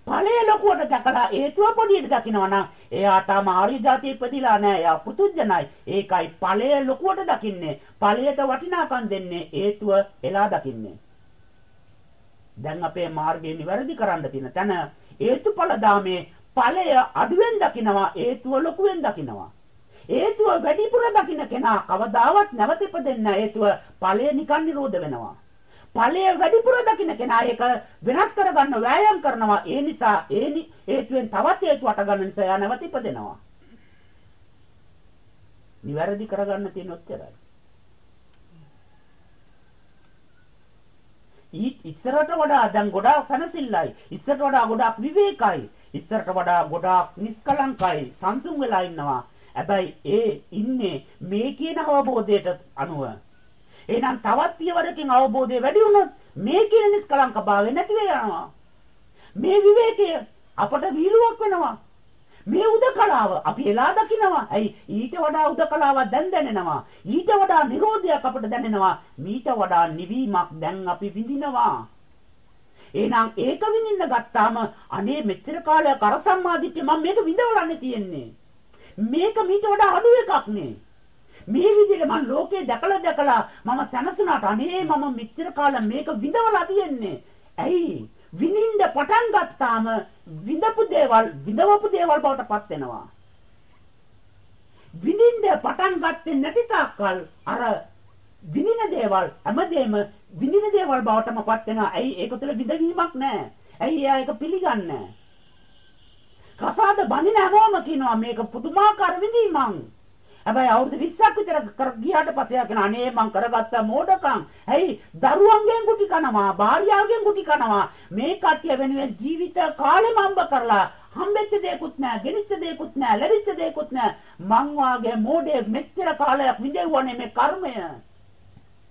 ඵලය ලොකුවට දැකලා හේතුව පොඩියට දකින්නවා නම් එයා තාම ආර්ය જાතිය ඉපදිලා නැහැ. එයා පුතුජනයි. ඒකයි ඵලය ලොකුවට දකින්නේ. ඵලයට වටිනාකම් දෙන්නේ හේතුව එලා දකින්නේ. දැන් අපේ මාර්ගය නිවැරදි කරන්න තියෙන තැන හේතුඵල දාමේ ඵලය අඩුවෙන් දකින්නවා හේතුව ලොකුවෙන් දකින්නවා. හේතුව වැඩිපුර දකින්න කෙනා කවදාවත් නැවත ඉපදෙන්න හේතුව ඵලය නිකන් නිරෝධ වෙනවා. ඵලය වැඩිපුර දකින්න කෙනා ඒක වෙනස් කරගන්න වෑයම් කරනවා. ඒ නිසා ඒ හේතුවෙන් තවත් හේතු අට ගන්න නිසා යා නැවත ඉපදෙනවා. නිවැරදි කරගන්න තියෙන ඔච්චරයි. ඊත් ඉස්සරට වඩා දැන් ගොඩාක් සනසිල්ලයි. ඉස්සරට වඩා ගොඩාක් විවේකයි. ඉස්සරට වඩා ගොඩාක් නිස්කලංකයි. සංසුන් වෙලා ඉන්නවා. හැබැයි ඒ ඉන්නේ මේ කියන අවබෝධයට අනුව. එහෙනම් තවත් පියවරකින් අවබෝධය වැඩි වුණොත් මේ කියන නිස්කලංක භාවය නැති වෙනවා. මේ විවේකය අපට වීලුවක් වෙනවා. මේ උදකලාව අපි එලා දකිනවා. ඇයි ඊට වඩා උදකලාවක් දැන් දැනෙනවා. ඊට වඩා නිරෝධයක් අපට දැනෙනවා. ඊට වඩා නිවීමක් දැන් අපි විඳිනවා. එහෙනම් ඒක විඳින්න ගත්තාම අනේ මෙච්චර කාලයක් අර සම්මාදිට්ඨිය මම මේක විඳවලන්නේ තියෙන්නේ. මේක මීට වඩා අඩු එකක් නේ. මේ විදිහට මම ලෝකේ දැකලා දැකලා මම සැනසුණාට අනේ මම මෙච්චර කාලෙ මේක විඳවලා තියෙන්නේ. ඇයි? විඳින්න පටන් ගත්තාම විඳපු දේවල් විඳවපු දේවල් බවට පත් වෙනවා. විඳින්න පටන් ගත්තේ නැති තාක්කල් අර විඳින දේවල් හැමදේම විඳින දේවල් බවටම පත් වෙනවා. ඇයි ඒක තුළ විඳවීමක් නැහැ. ඇයි එයා ඒක පිළිගන්නේ නැහැ. කසාද බඳින හැමෝම කියනවා මේක පුදුමාකාර විඳීමක්. හැබැයි අවුරුදු 20ක් විතර කර ගියාට පස්සේ කියන අනේ මං කරගත්ත මෝඩකම්. ඇයි දරුවන්ගෙන් කුටි කනවා, භාර්යාවගෙන් කුටි කනවා. මේ කට්ටිය වෙනුවෙන් ජීවිත කාලෙම හම්බ කරලා හම්බෙච්ච දෙයක්වත් නැහැ, ගෙනිච්ච දෙයක්වත් නැහැ, ලැබිච්ච දෙයක්වත් නැහැ. මං වාගේ මෝඩයෙක් මෙච්චර කාලයක් විඳෙවුවනේ මේ කර්මය.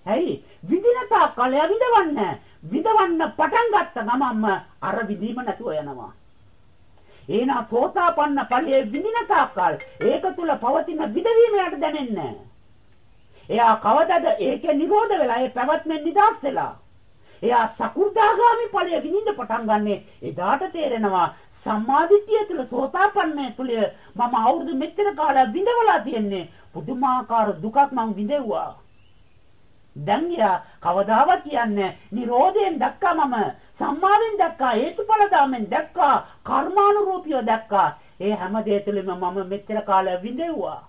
ඇයි විඳින තාක් කාලය විඳවන්නේ විඳවන්න පටන් ගත්ත ගමන්ම අර විඳීම නැතුව යනවා. එහෙනම් සෝතාපන්න ඵලයේ විඳින තාක්කල් ඒක තුල පවතින විදවීම යට දැනෙන්නේ එයා කවදද ඒකේ නිරෝධ වෙලා ඒ පැවැත්මෙන් නිදහස් වෙලා එයා සකු르දාගාමි ඵලය විඳින්න පටන් ගන්නෙ එදාට තේරෙනවා සම්මාදිට්ඨිය තුළ සෝතාපන්නය තුළ මම අවුරුදු මෙච්චර කාලයක් විඳවලා තියෙන්නේ පුදුමාකාර දුකක් මං විඳෙව්වා. දැන් යා කවදාවත් කියන්නේ නිරෝධයෙන් දැක්කා මම සම්මාවෙන් දැක්කා හේතුඵල ධාමෙන් දැක්කා කර්මානුරූපීව දැක්කා ඒ හැම දෙය තුළම මම මෙච්චර කාලයක් විඳෙව්වා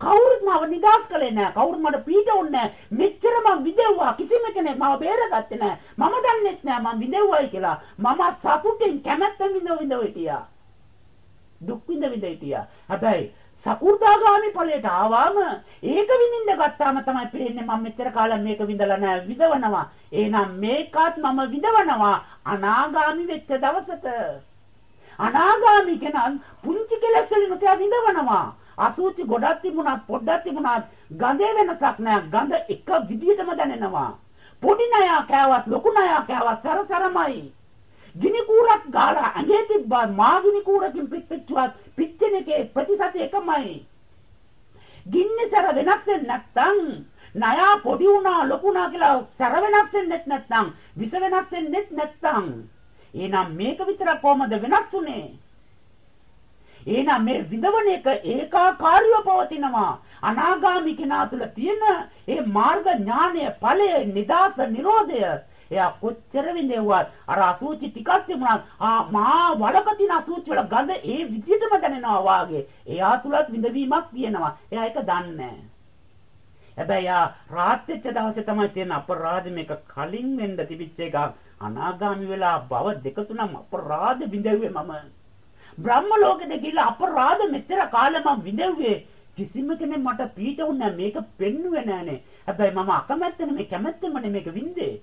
කවුරුත් මාව නිදාස් කළේ නැහැ. කවුරුත් මට පීඩ වුණේ නැහැ. මෙච්චර මම විදෙව්වා. කිසිම කෙනෙක් මාව බේරගත්තේ නැහැ. මම දන්නේත් නැහැ මම විදෙව්වයි කියලා. මම සතුටින් කැමැත්තෙන් විඳව විඳව හිටියා. දුක් විඳ විඳ හිටියා. හැබැයි සකු르දාගාමි ඵලයට ආවම ඒක විඳින්න ගත්තාම තමයි පේන්නේ මම මෙච්චර කාලයක් මේක විඳලා නැහැ විඳවනවා. එහෙනම් මේකත් මම විඳවනවා අනාගාමි වෙච්ච දවසට. අනාගාමි කෙනා පුංචි කෙලෙස් වලින් තියා විඳවනවා. අසුචි ගොඩක් තිබුණත් පොඩ්ඩක් තිබුණත් ගඳේ වෙනසක් නැහැ. ගඳ එක විදිහටම දැනෙනවා. පොඩි නයා කෑවත් ලොකු නයා කෑවත් සරසරමයි. ගිනි කූරක් ගාලා ඇඟේ තිබ්බා මා ගිනි කූරකින් පිච්චුවත් පිච්චෙන එකේ ප්‍රතිශතය එකමයි. ගින්නේ සර වෙනස් වෙන්නේ නැත්නම් නයා පොඩි වුණා ලොකු වුණා කියලා සර වෙනස් වෙන්නේ නැත්නම් විස වෙනස් වෙන්නේ නැත්නම් එහෙනම් මේක විතර කොහමද වෙනස් උනේ? එහෙනම් මේ විඳවන එක ඒකාකාරීව පවතිනවා. අනාගාමි කෙනා තුළ තියෙන ඒ මාර්ග ඥානය, ඵලය, නිදාස, නිරෝධය එයා කොච්චර විඳෙව්වත් අර අසුචි ටිකක් තිබුණත් ආ මහා වලක තියෙන අසුචි වල ගඳ ඒ විදිහටම දැනෙනවා වාගේ. එයා තුලත් විඳවීමක් තියෙනවා. එයා ඒක දන්නේ හැබැයි ආ රාත් වෙච්ච දවසේ තමයි තියෙන අපරාධ මේක කලින් වෙන්න තිබිච්ච එක අනාගාමි වෙලා බව දෙක තුනක් අපරාධ විඳෙව්වේ මම. බ්‍රහ්ම ලෝකෙට ගිහිල්ලා අපරාධ මෙච්චර කාලෙ මම විඳෙව්වේ කිසිම කෙනෙක් මට පීඩ වුණා මේක පෙන්නුවේ නෑනේ. හැබැයි මම අකමැත්තෙන් මේ කැමැත්තෙන්මනේ මේක වින්දේ.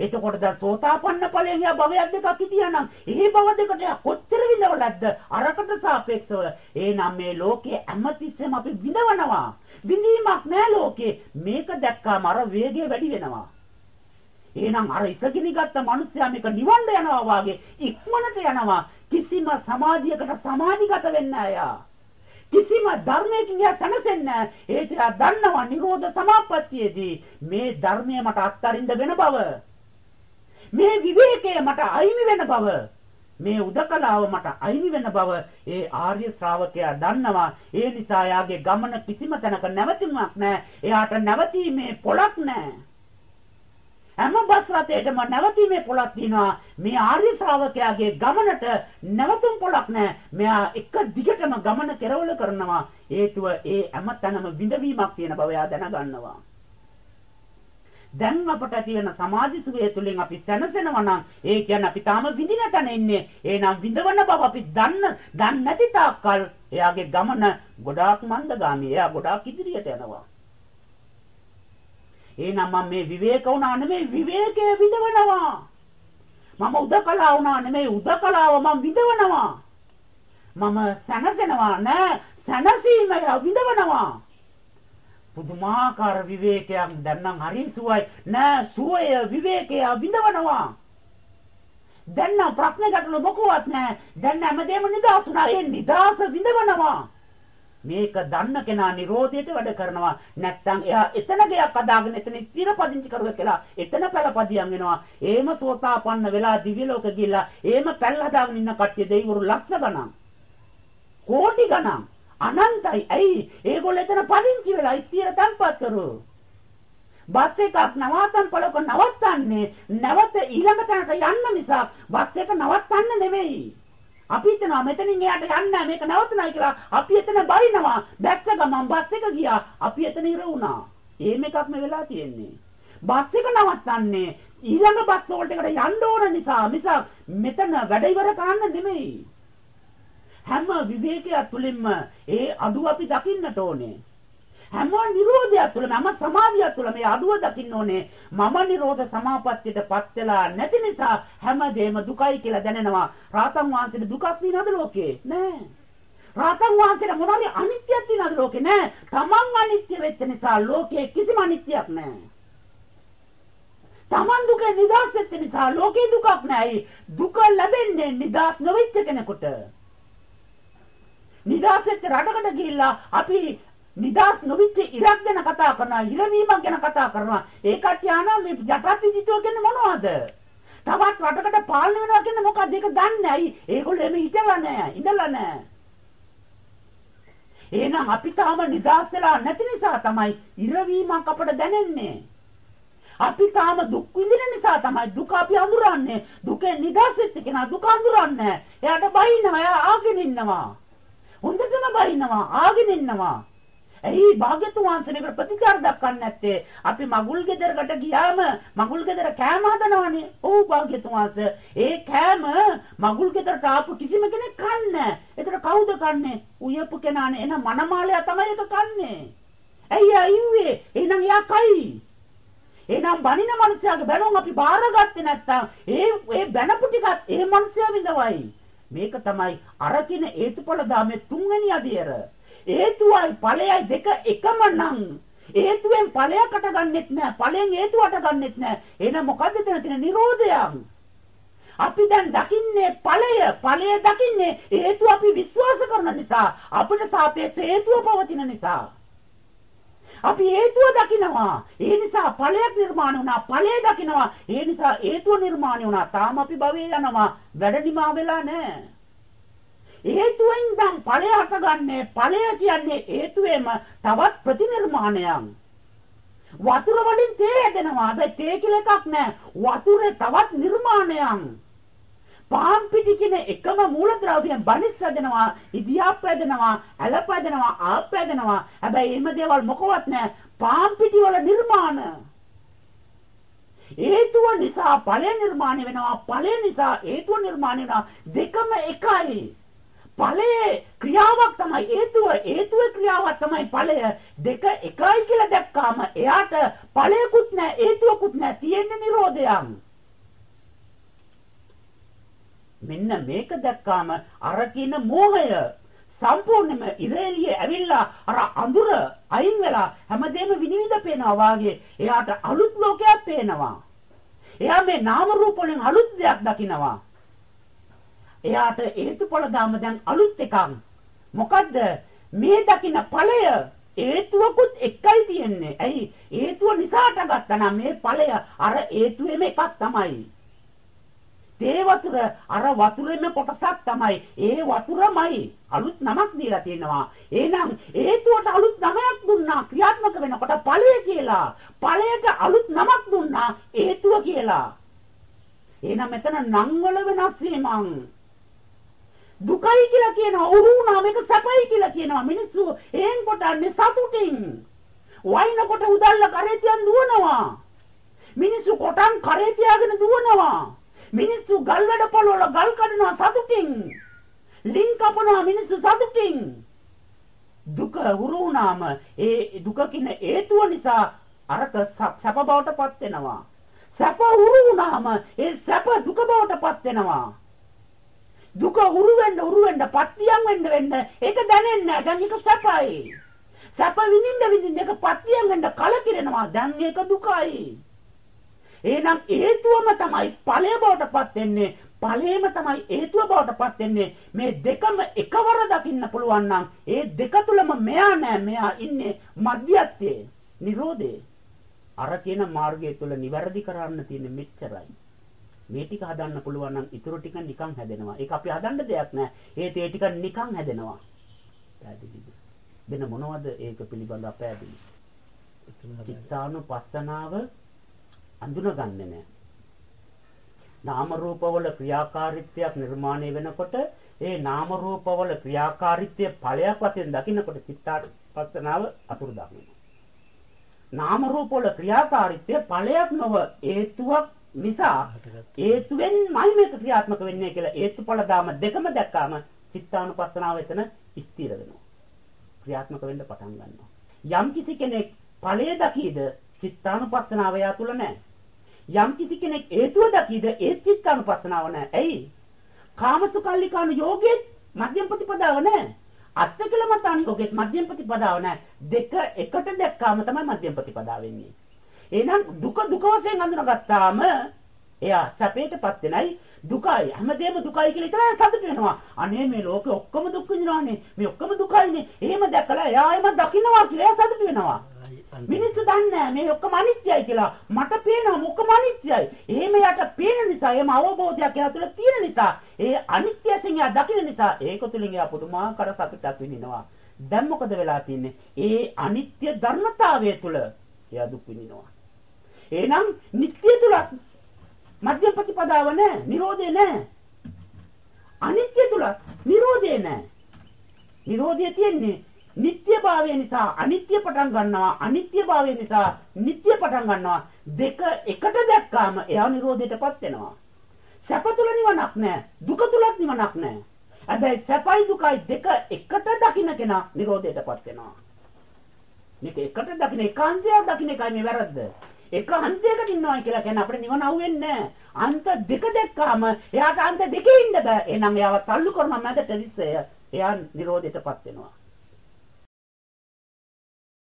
එතකොට දැන් සෝතාපන්න ඵලයෙන් යා භවයක් දෙකක් හිටියානම් ඒ භව දෙකට කොච්චර විඳවලද්ද අරකට සාපේක්ෂව. එහෙනම් මේ ලෝකයේ හැමතිස්සෙම අපි විඳවනවා. විඳීමක් නෑ ලෝකේ. මේක දැක්කාම අර වේගය වැඩි වෙනවා. එහෙනම් අර ඉසගිනි ගත්ත මිනිස්සයා මේක නිවන්න යනවා වාගේ ඉක්මනට යනවා. කිසිම සමාධියකට සමාධිගත වෙන්න අයා. කිසිම ධර්මයකින් යා සැනසෙන්නේ ඒ තියා දන්නවා නිරෝධ සමාපත්තියේදී මේ ධර්මය මට අත්හරින්න වෙන බව. මේ විවේකය මට අයිමි වෙන බව. මේ උදකලාව මට අයිමි වෙන බව ඒ ආර්ය ශ්‍රාවකයා දන්නවා. ඒ නිසා යාගේ ගමන කිසිම තැනක නැවතීමක් නැහැ. එයාට නැවතීමේ පොළක් නැහැ. හැම බස් රථයකම නැවතීමේ පොළක් තියෙනවා. මේ ආර්ය ශ්‍රාවකයාගේ ගමනට නැවතුම් පොළක් නැහැ. මෙයා එක දිගටම ගමන කෙරවල කරනවා. හේතුව ඒ හැම තැනම විඳවීමක් තියෙන බව එයා දැනගන්නවා. දැන් අපට තියෙන සමාධි සුවය තුළින් අපි සැනසෙනවා නම් ඒ කියන්නේ අපි තාම විඳින තැන ඉන්නේ. එහෙනම් විඳවන බව අපි දන්න, දන්නේ නැති තාක්කල් එයාගේ ගමන ගොඩාක් මන්දගාමී. එයා ගොඩාක් ඉදිරියට යනවා. එහෙනම් මම මේ විවේක වුණා නෙමෙයි විවේකයේ විඳවනවා. මම උදකලා වුණා නෙමෙයි උදකලාව මම විඳවනවා. මම සැනසෙනවා නෑ සැනසීම විඳවනවා. පුදුමාකාර විවේකයක් දැන් නම් හරි සුවයි නෑ සුවය විවේකය විඳවනවා. දැන් නම් ප්‍රශ්න ගැටලු මොකවත් නෑ. දැන් හැමදේම නිදාසුණා. ඒ නිදාස විඳවනවා. මේක දන්න කෙනා Nirodheට වැඩ කරනවා. නැත්තම් එයා එතන ගයක් අදාගෙන එතන ස්ථිර පදිංචි කරුවා කියලා එතන පළපදියම් වෙනවා. ඒම සෝතාපන්න වෙලා දිව්‍ය ලෝක ගිහිල්ලා ඒම පැල් හදාගෙන ඉන්න කට්ටිය දෙවිවරු ලක්ෂ ගණන්. කෝටි ගණන්. අනන්තයි. ඇයි? ඒගොල්ලෝ එතන පදිංචි වෙලා ස්ථිර තැන්පත් කරු. බස් එකක් නවාතන් පළක නවත්තන්නේ නැවත ඊළඟ තැනට යන්න මිසක් බස් එක නවත්තන්න නෙවෙයි. අපි හිතනවා මෙතනින් එයාට යන්න මේක නවතුනයි කියලා. අපි එතන බයිනවා. දැස්ස ගමන් බස් එක ගියා. අපි එතන ඉර වුණා. එහෙම එකක් මේ වෙලා තියෙන්නේ. බස් එක නවත්තන්නේ ඊළඟ බස් වලට යන්න ඕන නිසා මිසක් මෙතන වැඩ ඉවර කරන්න නෙමෙයි. හැම විවේකයක් තුළින්ම ඒ අඩුව අපි දකින්නට ඕනේ. හැම නිරෝධයක් තුළ මම සමාධියක් තුළ මේ අඩුව දකින්න ඕනේ. මම නිරෝධ සමාපත්තියටපත් වෙලා නැති නිසා හැමදේම දුකයි කියලා දැනෙනවා. රාතන් වහන්සේට දුකක් නේද ලෝකේ? නෑ. රාතන් වහන්සේට මොනවාරි අනිත්‍යයක් තියෙනවද ලෝකේ? නෑ. තමන් අනිත්‍ය වෙච්ච නිසා ලෝකේ කිසිම අනිත්‍යයක් නෑ. තමන් දුක නිදාස් වෙච්ච නිසා ලෝකේ දුකක් නෑ. දුක ලැබෙන්නේ නිදාස් නොවෙච්ච කෙනෙකුට. නිදාස් වෙච්ච රටකට ගිහිල්ලා අපි නිදාස් නොවිච්ච ඉරක් ගැන කතා කරනවා, ඉරවීමක් ගැන කතා කරනවා. ඒ කට්ටිය ආනා මේ යටත් විජිතව කියන්නේ මොනවද? තවත් රටකට පාලනය වෙනවා කියන්නේ මොකක්ද? ඒක දන්නේ නැහැ. ඒගොල්ලෝ එමෙ හිටලා නැහැ. ඉඳලා නැහැ. එහෙනම් අපි තාම නිදාස් වෙලා නැති නිසා තමයි ඉරවීමක් අපට දැනෙන්නේ. අපි තාම දුක් විඳින නිසා තමයි දුක අපි අඳුරන්නේ. දුකෙන් නිදහස් වෙච්ච කෙනා දුක අඳුරන්නේ. එයාට බයින්නවා, එයා ආගෙන ඉන්නවා. හොඳටම බයින්නවා, ආගෙන ඉන්නවා. ඇයි භාග්‍යතුන් වහන්සේනකට ප්‍රතිචාර දක්වන්නේ නැත්තේ? අපි මගුල් ගෙදරකට ගියාම මගුල් ගෙදර කෑම හදනවානේ. ඔව් භාග්‍යතුන් වහන්සේ. ඒ කෑම මගුල් ගෙදරට ආපු කිසිම කෙනෙක් කන්නේ නැහැ. ඒතර කවුද කන්නේ? උයපු කෙනානේ. එහෙනම් මනමාලයා තමයි ඒක කන්නේ. ඇයි අයියුවේ? එහෙනම් එයා කයි? එහෙනම් බණින මනුස්සයාගේ බැනුම් අපි බාරගත්තේ නැත්තම් ඒ ඒ බැනපු ටිකත් ඒ මනුස්සයා විඳවයි. මේක තමයි අරකින හේතුඵල දාමේ තුන්වෙනි අදියර. හේතුවයි ඵලයයි දෙක එකම නම්. හේතුවෙන් ඵලයකට ගන්නෙත් නෑ ඵලයෙන් හේතුවට ගන්නෙත් නෑ. එහෙනම් මොකද්ද එතන තියෙන නිරෝධයන්? අපි දැන් දකින්නේ ඵලය ඵලය දකින්නේ හේතුව අපි විශ්වාස කරන නිසා අපිට සාපේක්ෂ හේතුව පවතින නිසා. අපි හේතුව දකිනවා. ඒ නිසා ඵලයක් නිර්මාණය වුණා. ඵලය දකිනවා. ඒ නිසා හේතුව නිර්මාණය වුණා. තාම අපි භවයේ යනවා. වැඩ නිමා වෙලා නැහැ. හේතුවෙන් නම් ඵලය හටගන්නේ. ඵලය කියන්නේ හේතුවෙම තවත් ප්‍රතිනිර්මාණයක්. වතුර වලින් තේ හැදෙනවා. හැබැයි තේ කියලා එකක් නැහැ. වතුරේ තවත් නිර්මාණයක්. පාන් පිටි කියන එකම මූලද්‍රව්‍යයෙන් බනිස් හැදෙනවා, ඉදියාප් හැදෙනවා, ඇලප හැදෙනවා, ආප් හැදෙනවා. හැබැයි එහෙම දේවල් මොකවත් නැහැ. පාන් පිටි වල නිර්මාණ. හේතුව නිසා ඵලය නිර්මාණය වෙනවා. ඵලය නිසා හේතුව නිර්මාණය වෙනවා. දෙකම එකයි. ඵලයේ ක්‍රියාවක් තමයි හේතුව හේතුවේ ක්‍රියාවක් තමයි ඵලය දෙක එකයි කියලා දැක්කාම එයාට ඵලයකුත් නැහැ හේතුවකුත් නැහැ තියෙන්නේ නිරෝධයක් මෙන්න මේක දැක්කාම අර කියන මෝහය සම්පූර්ණයෙන්ම ඉරේලිය ඇවිල්ලා අර අඳුර අයින් වෙලා හැමදේම විනිවිද පේනවා වාගේ එයාට අලුත් ලෝකයක් පේනවා. එයා මේ නාම රූප වලින් අලුත් දෙයක් දකිනවා. එයාට හේතුඵල ධාම දැන් අලුත් එකක්. මොකද්ද? මේ දකින ඵලය හේතුවකුත් එකයි තියෙන්නේ. ඇයි? හේතුව නිසාට ගත්තා නම් මේ ඵලය අර හේතුවේම එකක් තමයි. තේ වතුර අර වතුරේම කොටසක් තමයි. ඒ වතුරමයි අලුත් නමක් දීලා තියෙනවා. එහෙනම් හේතුවට අලුත් නමක් දුන්නා ක්‍රියාත්මක වෙනකොට ඵලය කියලා. ඵලයට අලුත් නමක් දුන්නා හේතුව කියලා. එහෙනම් මෙතන නම් වල වෙනස් වීමක්. දුකයි කියලා කියනවා උරුණා මේක සැපයි කියලා කියනවා මිනිස්සු එහෙන් කොටන්නේ සතුටින් වයින් කොට උදල්ල කරේ තියන් දුවනවා මිනිස්සු කොටන් කරේ තියාගෙන දුවනවා මිනිස්සු ගල් වැඩ පොළවල ගල් කඩනවා සතුටින්. ලින් කපනවා මිනිස්සු සතුටින්. දුක උරුණාම ඒ දුක කින හේතුව නිසා අරක සැප බවටපත් වෙනවා. සැප උරුණාම ඒ සැප දුක බවටපත් වෙනවා. දුක උරු වෙන්න උරු වෙන්න පත්තියම් වෙන්න වෙන්න ඒක දැනෙන්නේ නැහැ. දැන් ඒක සැපයි. සැප විඳින්න විඳින්න ඒක පත්තියම් වෙන්න කලකිරෙනවා. දැන් ඒක දුකයි. එහෙනම් හේතුවම තමයි ඵලය බවටපත් වෙන්නේ. ඵලයේම තමයි හේතුව බවටපත් වෙන්නේ. මේ දෙකම එකවර දකින්න පුළුවන් නම් ඒ දෙක තුලම මෙයා නෑ මෙයා ඉන්නේ මධ්‍යස්ථයේ. නිරෝධේ. අර කියන මාර්ගය තුල නිවැරදි කරන්න තියෙන මෙච්චරයි. මේ ටික හදන්න පුළුවන් නම් ඊටු ටික නිකන් හැදෙනවා. ඒක අපි හදන්න දෙයක් නෑ. ඒ තේ ටික නිකන් හැදෙනවා. පැහැදිලිද? වෙන මොනවද ඒක පිළිබඳව අපැහැදිලි? චිත්තානුපස්සනාව අඳුනගන්නේ නැහැ. නාම රූපවල ක්‍රියාකාරීත්වයක් නිර්මාණය වෙනකොට ඒ නාම රූපවල ක්‍රියාකාරීත්වය ඵලයක් වශයෙන් දකිනකොට චිත්තාපස්සනාව අතුරුදහන් වෙනවා. නාම රූපවල ක්‍රියාකාරීත්වය ඵලයක් නොව හේතුවක් නිසා හේතුවෙන්මයි මේක ක්‍රියාත්මක වෙන්නේ කියලා හේතුඵල දාම දෙකම දැක්කාම චිත්තානුපස්සනාව එතන ස්ථිර වෙනවා. ක්‍රියාත්මක වෙන්න පටන් ගන්නවා. යම් කිසි කෙනෙක් ඵලය දකීද චිත්තානුපස්සනාව යා තුල නැහැ. යම් කිසි කෙනෙක් හේතුව දකීද ඒ චිත්තානුපස්සනාව නැහැ. ඇයි? කාමසුකල්ලිකාන යෝගෙත් මධ්‍යම ප්‍රතිපදාව නැහැ. අත්කලමතාන යෝගෙත් මධ්‍යම ප්‍රතිපදාව නැහැ. දෙක එකට දැක්කාම තමයි මධ්‍යම ප්‍රතිපදාව වෙන්නේ. එහෙනම් දුක දුක වශයෙන් හඳුනාගත්තාම එයා සැපයටපත් වෙනයි දුකයි. හැමදේම දුකයි කියලා ඉතලා සතුට වෙනවා. අනේ මේ ලෝකේ ඔක්කොම දුක් විඳිනවානේ. මේ ඔක්කොම දුකයිනේ. එහෙම දැකලා එයා එම දකින්නවා කියලා එයා සතුට වෙනවා. මිනිස්සු දන්නේ මේ ඔක්කොම අනිත්‍යයි කියලා. මට පේනවා ඔක්කොම අනිත්‍යයි. එහෙම යට පේන නිසා, එහෙම අවබෝධයක් එයා තුළ තියෙන නිසා, ඒ අනිත්‍යයෙන් එයා දකින නිසා ඒක තුළින් එයා පුදුමාකාර සතුටක් විඳිනවා. දැන් මොකද වෙලා තින්නේ? ඒ අනිත්‍ය ධර්මතාවය තුළ එයා දුක් විඳිනවා. එහෙනම් නිට්ටය තුලත් මධ්‍යම ප්‍රතිපදාව නැහැ, Nirodhe නැහැ. අනිත්‍ය තුලත් Nirodhe නැහැ. Nirodhe තියෙන්නේ නිට්ටයභාවය නිසා අනිත්‍ය පටන් ගන්නවා අනිත්‍යභාවය නිසා නිට්ටය පටන් ගන්නවා දෙක එකට දැක්කාම එයා Nirodheටපත් වෙනවා සැප තුල නිවනක් නැහැ දුක තුලත් නිවනක් නැහැ හැබැයි සැපයි දුකයි දෙක එකට දකින්න කෙනා Nirodheටපත් වෙනවා මේක එකට දකින්න ඒකාන්තයක් දකින්න එකයි මේ වැරද්ද එක අන්තයකට ඉන්නවා කියලා කියන්නේ අපිට නිවන අහුවෙන්නේ නැහැ. අන්ත දෙක දැක්කාම එයාට අන්ත දෙකේ ඉන්න බෑ. එහෙනම් එයාව තල්ලු කරන මැදට විශ්ය. එයා නිරෝධයටපත් වෙනවා.